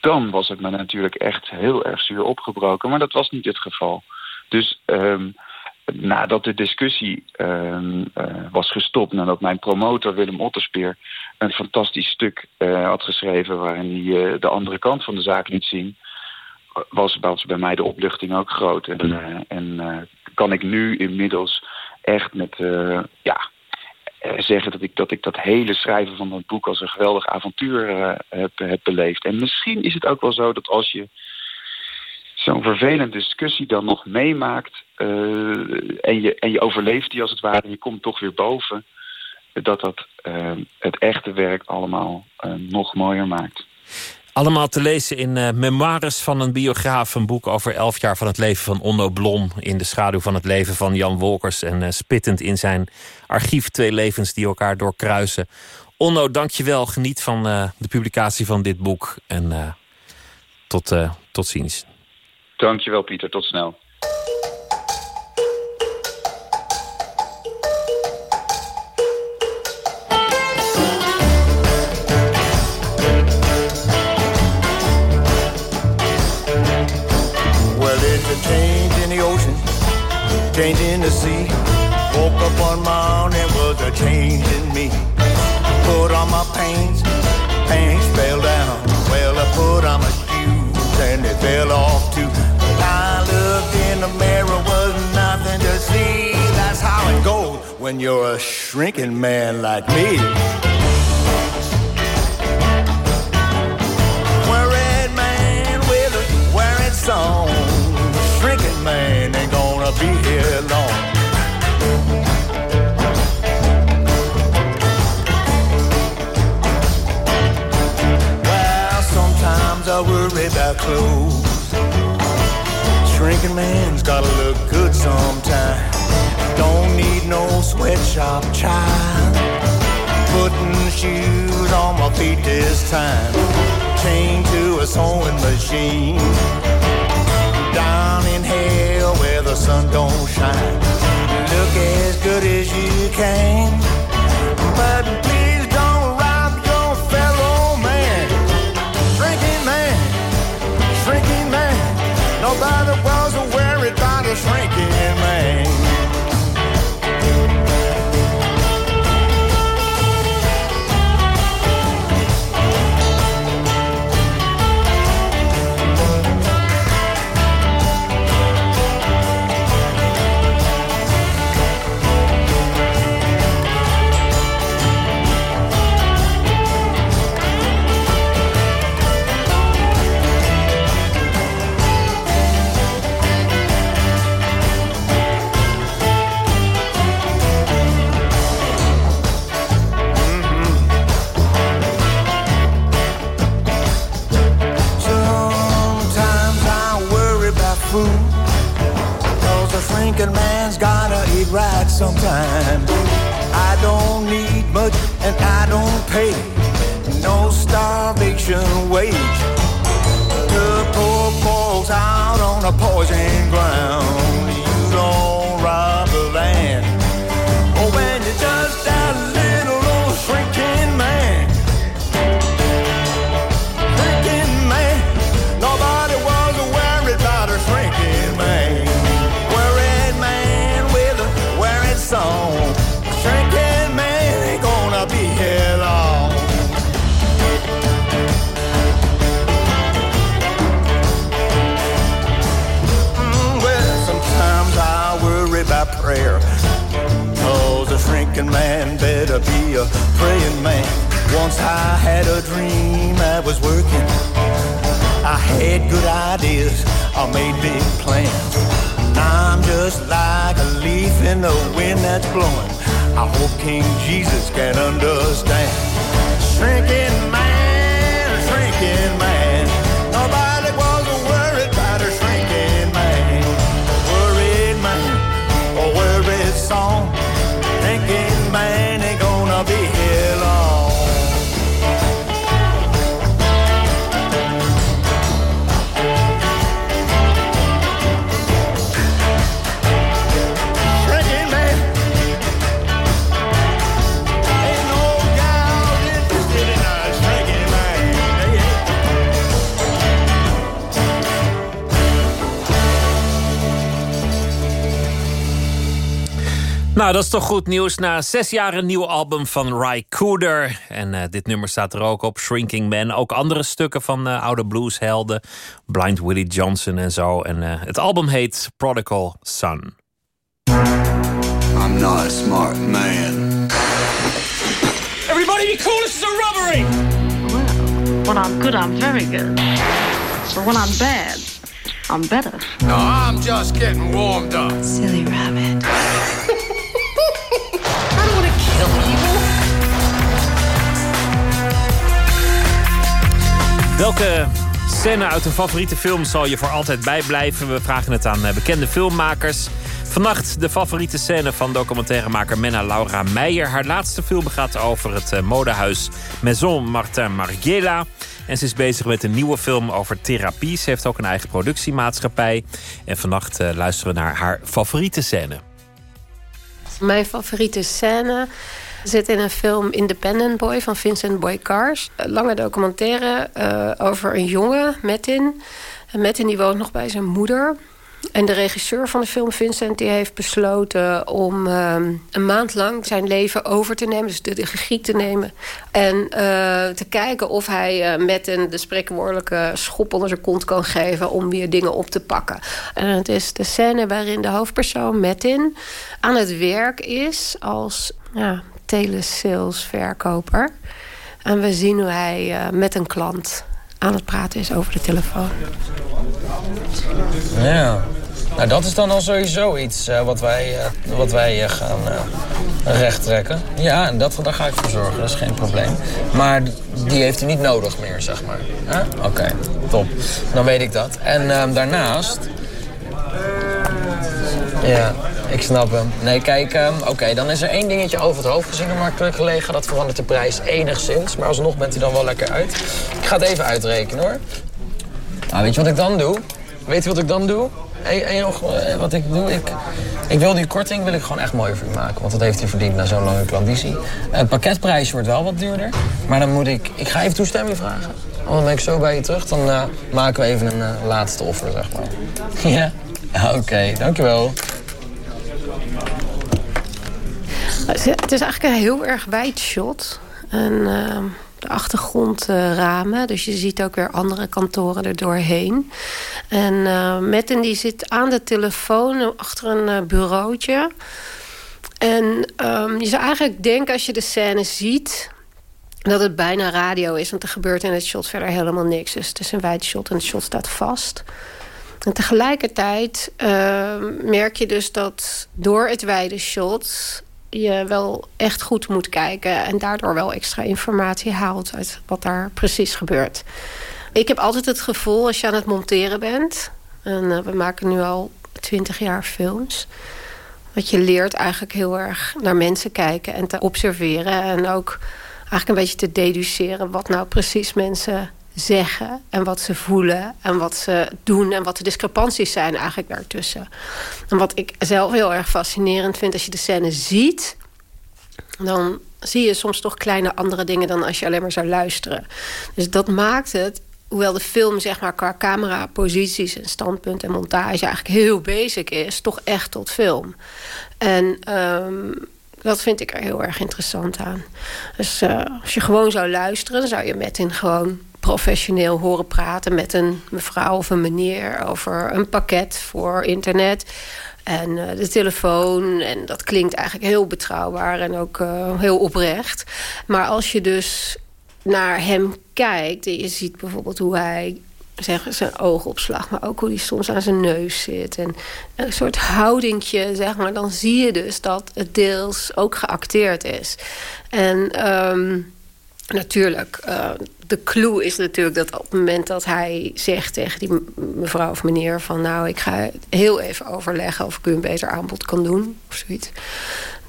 Dan was het me natuurlijk echt heel erg zuur opgebroken. Maar dat was niet het geval. Dus ehm, nadat de discussie ehm, eh, was gestopt... nadat mijn promotor Willem Otterspeer een fantastisch stuk eh, had geschreven... waarin hij eh, de andere kant van de zaak liet zien... was, was bij mij de opluchting ook groot. En, eh, en kan ik nu inmiddels echt met... ja, zeggen dat ik, dat ik dat hele schrijven van dat boek als een geweldig avontuur heb, heb beleefd. En misschien is het ook wel zo dat als je zo'n vervelende discussie dan nog meemaakt eh, en, je, en je overleeft die als het ware je komt toch weer boven, dat dat eh, het echte werk allemaal eh, nog mooier maakt. Allemaal te lezen in Memoires van een biograaf. Een boek over elf jaar van het leven van Onno Blom. In de schaduw van het leven van Jan Wolkers. En spittend in zijn archief twee levens die elkaar doorkruisen. Onno, dank je wel. Geniet van de publicatie van dit boek. En tot, tot ziens. Dankjewel Pieter, tot snel. Change in the sea. Woke up one morning, was a change in me. Put on my when you're a shrinking man like me. Red man with a wearing song. Shrinking man ain't gonna be here long. Well, sometimes I worry about clothes. Shrinking man's gotta look good sometime. Don't need no sweatshop child. Putting shoes on my feet this time. Chained to a sewing machine. Down in hell where the sun don't shine. Look as good as you can. Sometime. I don't need much and I don't pay no starvation wage. The poor falls out on a poison ground. Shrinking man better be a praying man. Once I had a dream I was working. I had good ideas, I made big plans. I'm just like a leaf in the wind that's blowing. I hope King Jesus can understand. Shrinking man, Nou, dat is toch goed nieuws. Na zes jaar een nieuw album van Ry Cooder. En eh, dit nummer staat er ook op, Shrinking Man. Ook andere stukken van eh, oude blueshelden. Blind Willie Johnson en zo. En eh, het album heet Prodigal Son. I'm not a smart man. Everybody be cool, this is a robbery! When I'm good, I'm very good. But when I'm bad, I'm better. No, I'm just getting warmed up. Silly rabbit. Welke scène uit een favoriete film zal je voor altijd bijblijven? We vragen het aan eh, bekende filmmakers. Vannacht de favoriete scène van documentairemaker Menna Laura Meijer. Haar laatste film gaat over het eh, modehuis Maison Martin Margiela. En ze is bezig met een nieuwe film over therapie. Ze heeft ook een eigen productiemaatschappij. En vannacht eh, luisteren we naar haar favoriete scène. Mijn favoriete scène zit in een film Independent Boy van Vincent Boy Cars. Een lange documentaire eh, over een jongen, Metin. En Metin die woont nog bij zijn moeder. En de regisseur van de film, Vincent, die heeft besloten om ehm, een maand lang zijn leven over te nemen. Dus de, de te nemen. En eh, te kijken of hij eh, met een de spreekwoordelijke schop onder zijn kont kan geven om weer dingen op te pakken. En het is de scène waarin de hoofdpersoon, Metin, aan het werk is als ja, telesalesverkoper. En we zien hoe hij eh, met een klant aan het praten is over de telefoon. Ja, nou dat is dan al sowieso iets eh, wat wij, eh, wat wij gaan rechttrekken. Ja, en dat, daar ga ik voor zorgen, dat is geen probleem. Maar die heeft hij niet nodig meer, zeg maar. Oké, top. Dan weet ik dat. En ehm, daarnaast... Ja, ik snap hem. Nee, kijk, ehm, oké, dan is er één dingetje over het hoofd gezien de markt gelegen. Dat verandert de prijs enigszins. Maar alsnog bent u dan wel lekker uit. Ik ga het even uitrekenen, hoor. Nou, weet je wat ik dan doe? Weet je wat ik dan doe? Hey, nog, eh, wat ik doe? Ik, ik wil die korting wil ik gewoon echt mooi voor u maken. Want dat heeft u verdiend na zo'n lange klanditie. Het pakketprijs wordt wel wat duurder. Maar dan moet ik... Ik ga even toestemming vragen. Want dan ben ik zo bij je terug. Dan eh, maken we even een eh, laatste offer, zeg maar. ja? Oké, dankjewel. Het is eigenlijk een heel erg wijd shot. En ehm, de achtergrondramen. dus je ziet ook weer andere kantoren er doorheen. En uh, Metten die zit aan de telefoon achter een eh, bureautje. En ehm, je zou eigenlijk denken als je de scène ziet dat het bijna radio is. Want er gebeurt in het shot verder helemaal niks. Dus het is een wijd shot en het shot staat vast. En tegelijkertijd ehm, merk je dus dat door het wijde shot je wel echt goed moet kijken... en daardoor wel extra informatie haalt uit wat daar precies gebeurt. Ik heb altijd het gevoel, als je aan het monteren bent... en eh, we maken nu al twintig jaar films... Dat je leert eigenlijk heel erg naar mensen kijken en te observeren. En ook eigenlijk een beetje te deduceren wat nou precies mensen zeggen. En wat ze voelen en wat ze doen. En wat de discrepanties zijn eigenlijk daartussen. En wat ik zelf heel erg fascinerend vind als je de scène ziet. Dan zie je soms toch kleine andere dingen dan als je alleen maar zou luisteren. Dus dat maakt het hoewel de film zeg maar, qua cameraposities en standpunt en montage eigenlijk heel basic is, toch echt tot film. En um, dat vind ik er heel erg interessant aan. Dus uh, als je gewoon zou luisteren, zou je met in gewoon professioneel horen praten met een mevrouw of een meneer over een pakket voor internet. En uh, de telefoon. En dat klinkt eigenlijk heel betrouwbaar en ook uh, heel oprecht. Maar als je dus naar hem kijkt... en je ziet bijvoorbeeld hoe hij zeg, zijn oogopslag... maar ook hoe hij soms aan zijn neus zit. En een soort houdingje, zeg maar. Dan zie je dus dat het deels ook geacteerd is. En um, natuurlijk... Uh, de clue is natuurlijk dat op het moment dat hij zegt tegen die mevrouw of meneer... van nou, ik ga heel even overleggen of ik u een beter aanbod kan doen. Of zoiets.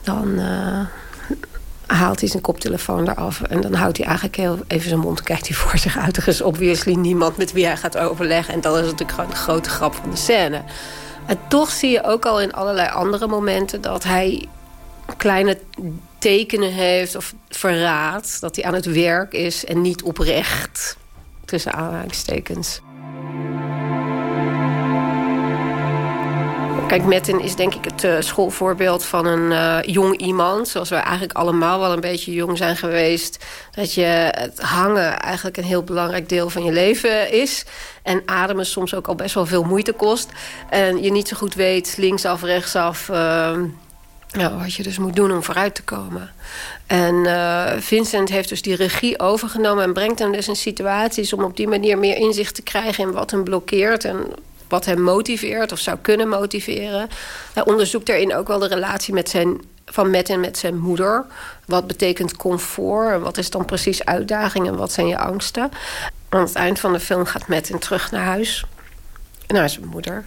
Dan uh, haalt hij zijn koptelefoon eraf. En dan houdt hij eigenlijk heel even zijn mond. Kijkt hij voor zich uit. Er is obviously niemand met wie hij gaat overleggen. En dat is natuurlijk gewoon de grote grap van de scène. En toch zie je ook al in allerlei andere momenten... dat hij kleine tekenen heeft of verraadt... dat hij aan het werk is en niet oprecht. Tussen aanhalingstekens. Kijk, Metten is denk ik het uh, schoolvoorbeeld van een uh, jong iemand. Zoals we eigenlijk allemaal wel een beetje jong zijn geweest. Dat je het hangen eigenlijk een heel belangrijk deel van je leven is. En ademen soms ook al best wel veel moeite kost. En je niet zo goed weet, linksaf, rechtsaf... Uh, ja, wat je dus moet doen om vooruit te komen. En uh, Vincent heeft dus die regie overgenomen... en brengt hem dus in situaties om op die manier meer inzicht te krijgen... in wat hem blokkeert en wat hem motiveert of zou kunnen motiveren. Hij onderzoekt daarin ook wel de relatie met zijn, van Matt en met zijn moeder. Wat betekent comfort en wat is dan precies uitdaging en wat zijn je angsten. Aan het eind van de film gaat Matt terug naar huis. Naar zijn moeder.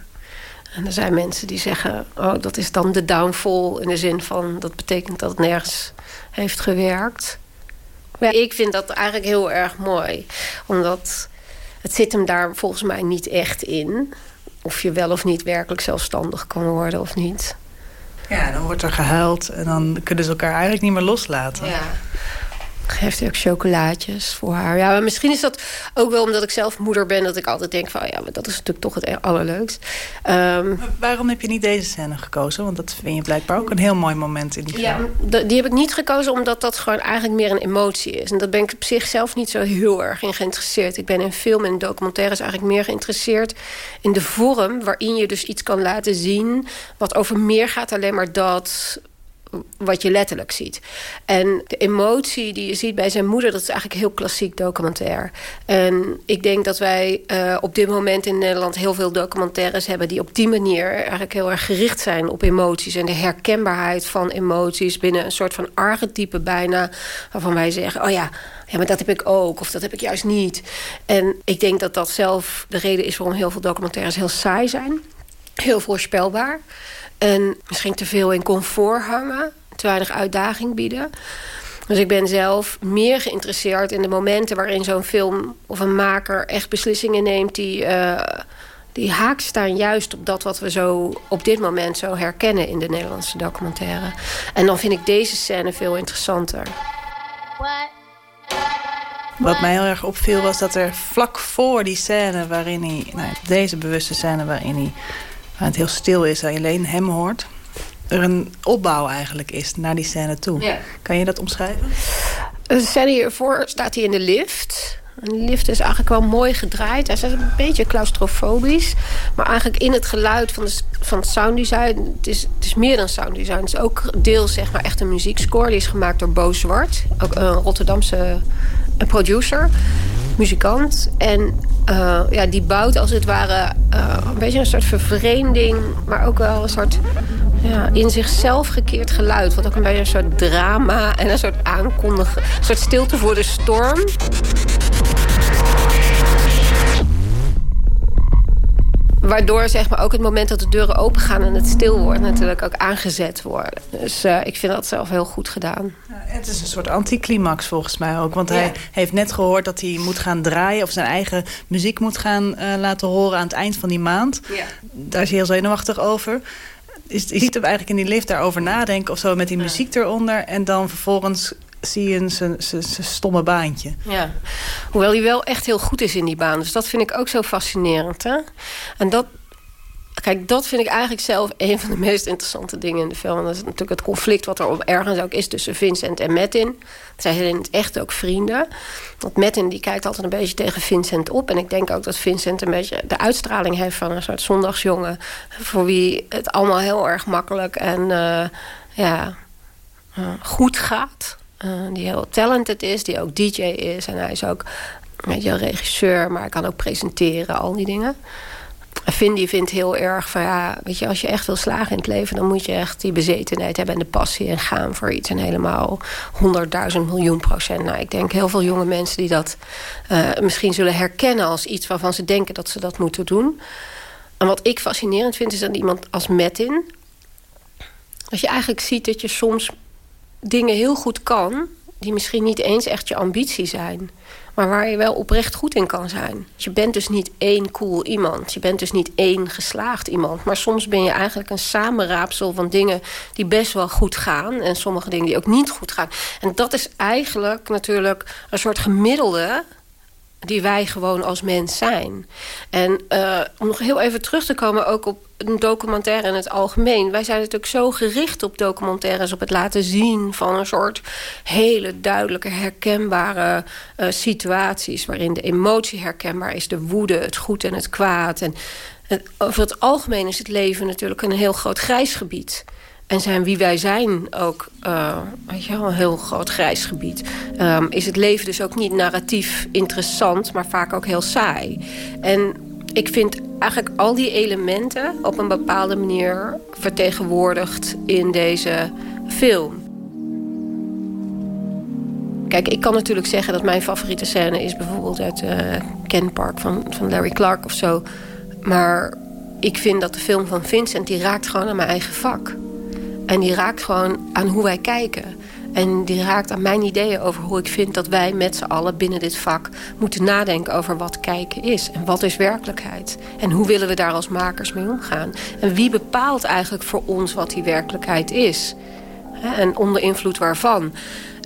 En er zijn mensen die zeggen... oh, dat is dan de downfall in de zin van... dat betekent dat het nergens heeft gewerkt. Maar ik vind dat eigenlijk heel erg mooi. Omdat het zit hem daar volgens mij niet echt in. Of je wel of niet werkelijk zelfstandig kan worden of niet. Ja, dan wordt er gehuild en dan kunnen ze elkaar eigenlijk niet meer loslaten. Ja. Geeft hij ook chocolaatjes voor haar. Ja, maar misschien is dat ook wel omdat ik zelf moeder ben... dat ik altijd denk van, ja, maar dat is natuurlijk toch het allerleukst. Um, waarom heb je niet deze scène gekozen? Want dat vind je blijkbaar ook een heel mooi moment in die film. Ja, die heb ik niet gekozen omdat dat gewoon eigenlijk meer een emotie is. En daar ben ik op zichzelf niet zo heel erg in geïnteresseerd. Ik ben in film en documentaires eigenlijk meer geïnteresseerd... in de vorm waarin je dus iets kan laten zien... wat over meer gaat alleen maar dat wat je letterlijk ziet. En de emotie die je ziet bij zijn moeder... dat is eigenlijk heel klassiek documentair. En ik denk dat wij uh, op dit moment in Nederland... heel veel documentaires hebben die op die manier... eigenlijk heel erg gericht zijn op emoties... en de herkenbaarheid van emoties... binnen een soort van archetype bijna... waarvan wij zeggen, oh ja, ja, maar dat heb ik ook, of dat heb ik juist niet. En ik denk dat dat zelf de reden is... waarom heel veel documentaires heel saai zijn. Heel voorspelbaar. En misschien te veel in comfort hangen. Te weinig uitdaging bieden. Dus ik ben zelf meer geïnteresseerd in de momenten... waarin zo'n film of een maker echt beslissingen neemt... die, uh, die haak staan juist op dat wat we zo op dit moment zo herkennen... in de Nederlandse documentaire. En dan vind ik deze scène veel interessanter. Wat mij heel erg opviel was dat er vlak voor die scène waarin hij... Nou, deze bewuste scène waarin hij waar het heel stil is en je alleen hem hoort... er een opbouw eigenlijk is naar die scène toe. Ja. Kan je dat omschrijven? De scène hiervoor staat hij in de lift... De lift is eigenlijk wel mooi gedraaid. Hij is een beetje claustrofobisch. Maar eigenlijk in het geluid van, de, van het sounddesign... Het is, het is meer dan sounddesign. Het is ook deels zeg maar, echt een muziekscore. Die is gemaakt door Bo Zwart. Ook een Rotterdamse een producer. Muzikant. En uh, ja, die bouwt als het ware uh, een beetje een soort vervreemding... maar ook wel een soort ja, in zichzelf gekeerd geluid. Wat ook een beetje een soort drama en een soort aankondigen... een soort stilte voor de storm. Waardoor zeg maar, ook het moment dat de deuren open gaan en het stil wordt... natuurlijk ook aangezet worden. Dus eh, ik vind dat zelf heel goed gedaan. Het is een soort anticlimax volgens mij ook. Want hij heeft net gehoord dat hij moet gaan draaien... of zijn eigen muziek moet gaan eh, laten horen aan het eind van die maand. Daar is hij heel zenuwachtig over. Is, je ziet hem eigenlijk in die lift daarover nadenken... of zo met die muziek eronder. En dan vervolgens je zijn stomme baantje. Ja, hoewel hij wel echt heel goed is in die baan. Dus dat vind ik ook zo fascinerend. Hè? En dat, kijk, dat vind ik eigenlijk zelf een van de meest interessante dingen in de film. Dat is natuurlijk het conflict wat er op ergens ook is tussen Vincent en Metin. Zij zijn in het echt ook vrienden. Want Metin die kijkt altijd een beetje tegen Vincent op. En ik denk ook dat Vincent een beetje de uitstraling heeft van een soort zondagsjongen. Voor wie het allemaal heel erg makkelijk en eh, ja, eh, goed gaat. Eh, die heel talented is, die ook DJ is. En hij is ook weet je, regisseur, maar hij kan ook presenteren, al die dingen. Die vindt heel erg van ja, weet je, als je echt wil slagen in het leven, dan moet je echt die bezetenheid hebben en de passie en gaan voor iets. En helemaal 100.000 miljoen procent. Nou, ik denk heel veel jonge mensen die dat eh, misschien zullen herkennen als iets waarvan ze denken dat ze dat moeten doen. En wat ik fascinerend vind, is dat iemand als Metin. Dat je eigenlijk ziet dat je soms dingen heel goed kan... die misschien niet eens echt je ambitie zijn... maar waar je wel oprecht goed in kan zijn. Je bent dus niet één cool iemand. Je bent dus niet één geslaagd iemand. Maar soms ben je eigenlijk een samenraapsel van dingen... die best wel goed gaan... en sommige dingen die ook niet goed gaan. En dat is eigenlijk natuurlijk een soort gemiddelde die wij gewoon als mens zijn. En eh, om nog heel even terug te komen ook op een documentaire in het algemeen. Wij zijn natuurlijk zo gericht op documentaires... op het laten zien van een soort hele duidelijke, herkenbare eh, situaties... waarin de emotie herkenbaar is, de woede, het goed en het kwaad. En, en over het algemeen is het leven natuurlijk een heel groot grijs gebied... En zijn wie wij zijn ook weet je wel, een heel groot grijs gebied. Ehm, is het leven dus ook niet narratief interessant, maar vaak ook heel saai. En ik vind eigenlijk al die elementen op een bepaalde manier vertegenwoordigd in deze film. Kijk, ik kan natuurlijk zeggen dat mijn favoriete scène is bijvoorbeeld uit uh, Ken Park van, van Larry Clark of zo. Maar ik vind dat de film van Vincent, die raakt gewoon aan mijn eigen vak. En die raakt gewoon aan hoe wij kijken. En die raakt aan mijn ideeën over hoe ik vind dat wij met z'n allen binnen dit vak moeten nadenken over wat kijken is. En wat is werkelijkheid. En hoe willen we daar als makers mee omgaan. En wie bepaalt eigenlijk voor ons wat die werkelijkheid is. En onder invloed waarvan.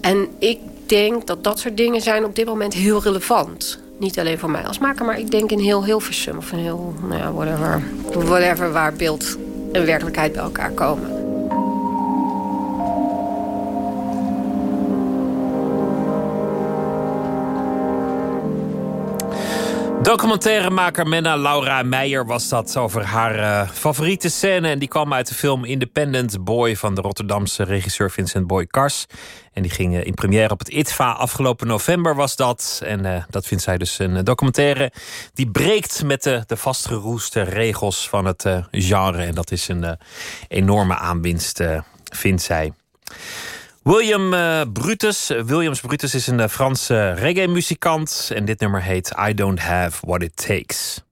En ik denk dat dat soort dingen zijn op dit moment heel relevant. Niet alleen voor mij als maker, maar ik denk in heel Hilversum. Of in heel, nou ja, whatever, whatever waar beeld en werkelijkheid bij elkaar komen. Documentairemaker Menna Laura Meijer was dat over haar eh, favoriete scène. En die kwam uit de film Independent Boy van de Rotterdamse regisseur Vincent Boy Kars. En die ging eh, in première op het ITVA. Afgelopen november was dat. En eh, dat vindt zij dus een documentaire die breekt met de, de vastgeroeste regels van het genre. En dat is een enorme aanwinst, vindt zij. William eh, Brutus. Eh, Williams Brutus is een eh, Franse reggae-muzikant. En dit nummer heet I Don't Have What It Takes.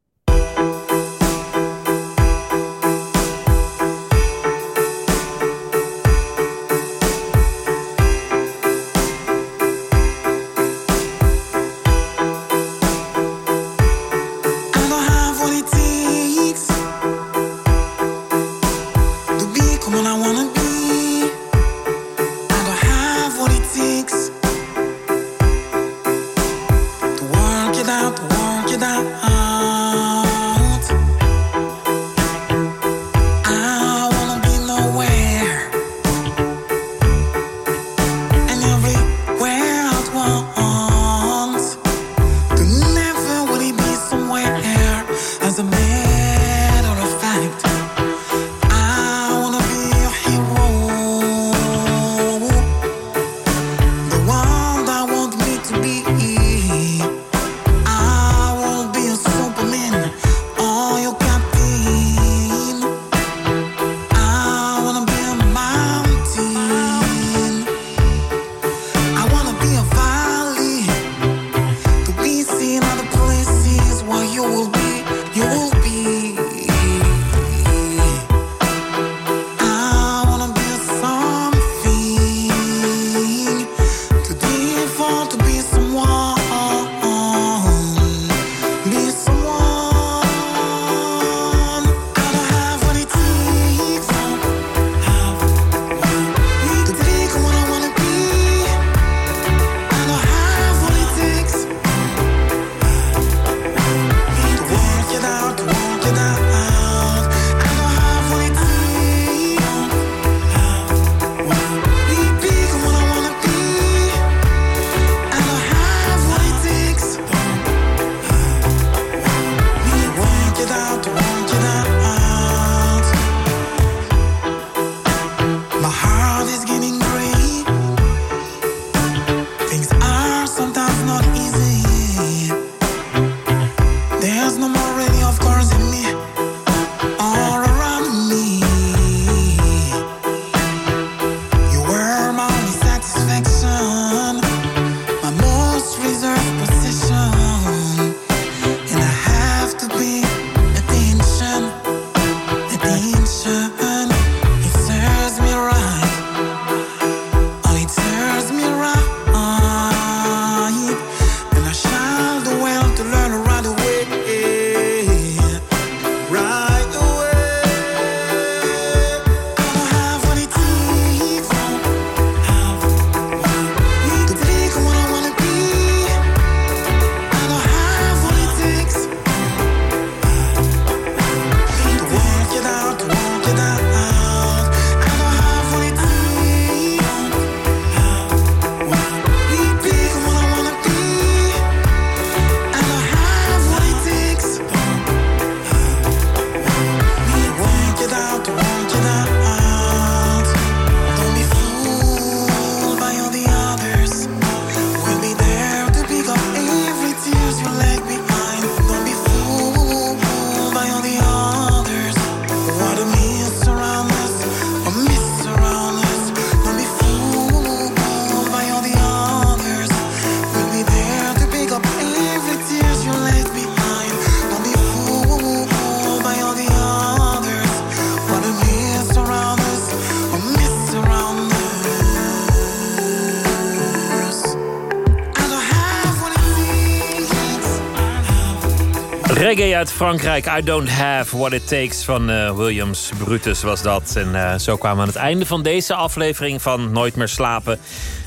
Uit Frankrijk, I Don't Have What It Takes van eh, Williams Brutus was dat. En eh, zo kwamen we aan het einde van deze aflevering van Nooit meer slapen.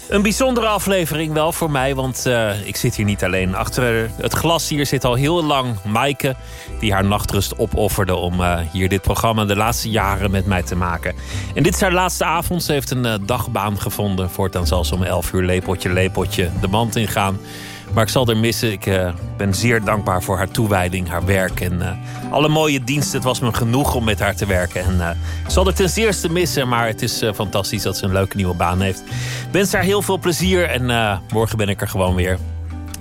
Een bijzondere aflevering wel voor mij, want eh, ik zit hier niet alleen. Achter het glas hier zit al heel lang Maaike... die haar nachtrust opofferde om hier dit programma de laatste jaren met mij te maken. En dit is haar laatste avond. Ze heeft een dagbaan gevonden. Voortaan zal ze om 11 uur lepeltje, lepeltje de mand ingaan. Maar ik zal er missen. Ik eh, ben zeer dankbaar voor haar toewijding, haar werk en eh, alle mooie diensten. Het was me genoeg om met haar te werken. En eh, ik zal er ten zeerste missen, maar het is fantastisch dat ze een leuke nieuwe baan heeft. Ik wens haar heel veel plezier en morgen ben ik er gewoon weer.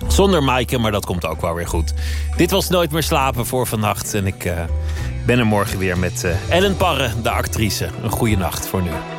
Zonder Maaike, maar dat komt ook wel weer goed. Dit was Nooit meer slapen voor vannacht. En ik ben er morgen weer met Ellen Parre, de actrice. Een goede nacht voor nu.